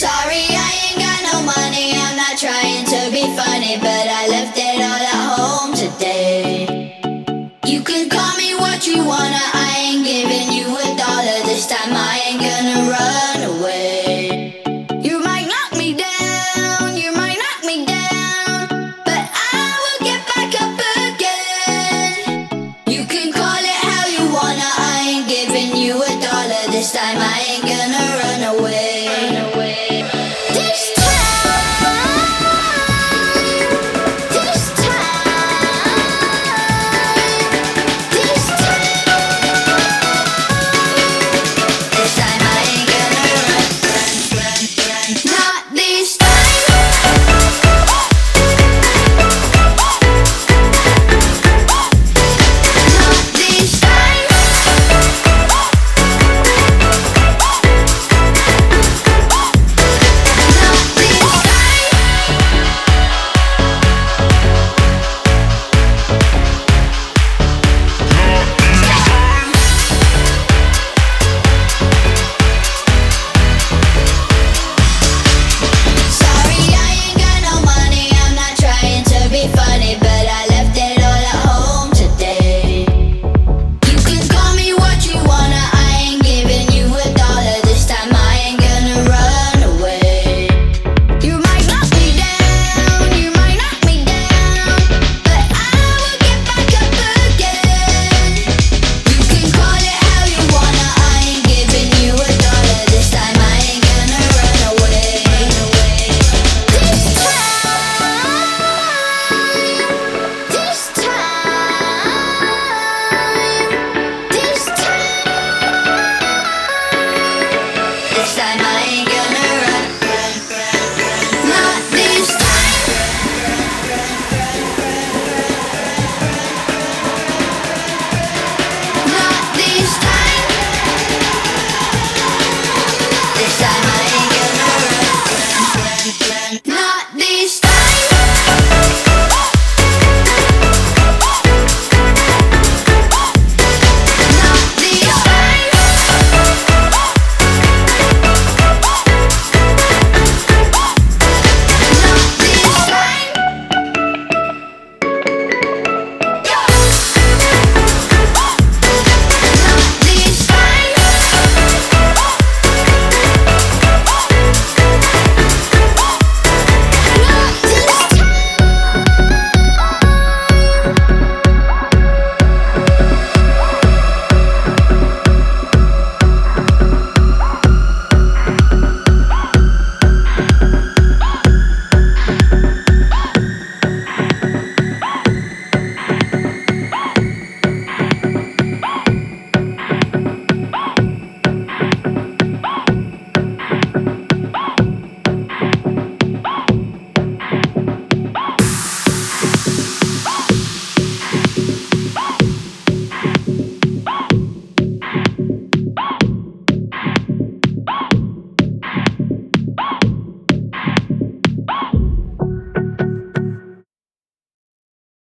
Sorry, I ain't got no money. I'm not trying to be funny, but I left it all at home today. You can call me what you wanna.